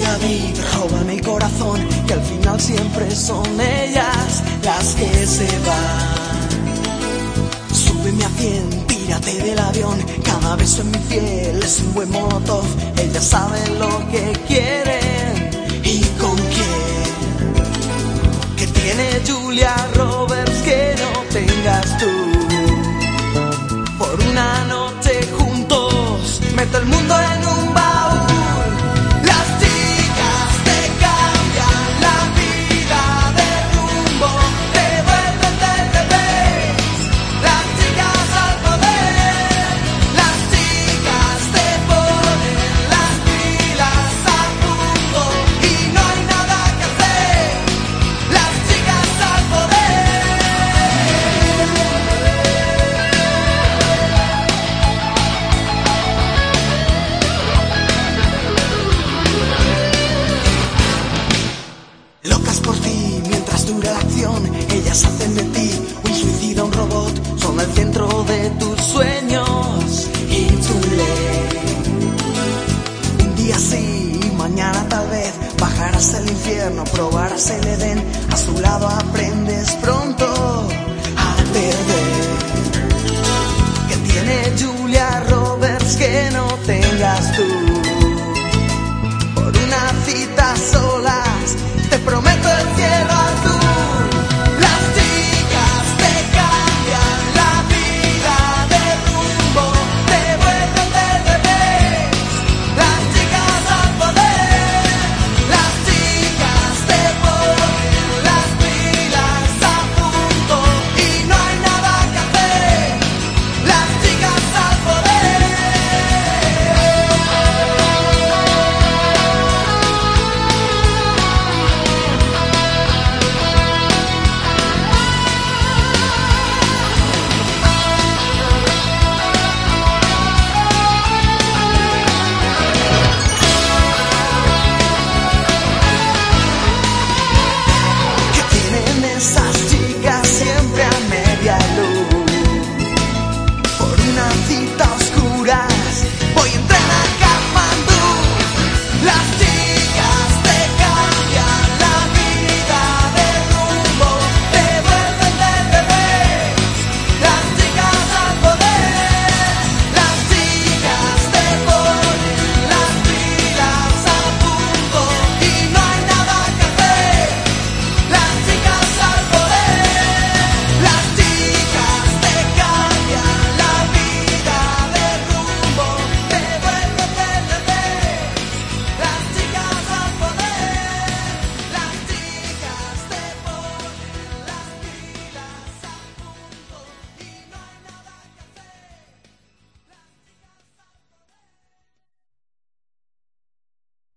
David, roba mi corazón, que al final siempre son ellas las que se van. Súbeme a 100, tírate del avión, cada beso en mi piel es un buen molotov, ellas saben lo que quieren y con quién. Que tiene Julia Roberts que no tengas tú. Por una ellas hacen de ti un suicida, un robot, son el centro de tus sueños y tu ley. Un día sí, y mañana tal vez bajarás el infierno, probarás el Edén, a su lado aprendes pronto a perder. Que tiene Julia Roberts que no tengas tú por una cita sola.